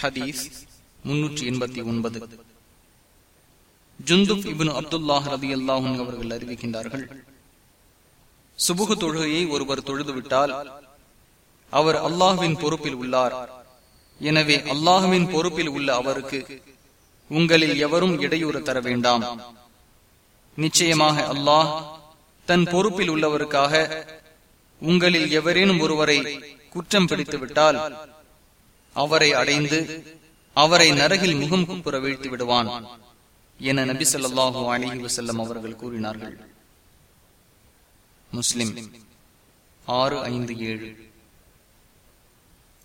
ஹதீஸ் முன்னூற்றி எண்பத்தி ஒன்பது. ஜுந்துப் இபின் அப்துல்லாஹ் ரதி அல்லாஹும் அவர்கள் அறிவிக்கின்றார்கள் சுபுகு தொழுகையை ஒருவர் தொழுதுவிட்டால் அவர் அல்லாஹுவின் பொறுப்பில் உள்ளார். எனவே அல்லாஹுவின் பொறுப்பில் உள்ள அவருக்கு உங்களில் எவரும் இடையூறு தர வேண்டாம். நிச்சயமாக அல்லாஹ் தன் பொறுப்பில் உள்ளவருக்காக உங்களில் எவரேனும் ஒருவரை குற்றம் பிடித்துவிட்டால் அவரை அடைந்து அவரை நரகில் முகம் குப்புற வீழ்த்தி விடுவான் என நபி சொல்லாஹு அலி வசல்லம் அவர்கள் கூறினார்கள். முஸ்லிம் ஆறு ஐந்து ஏழு.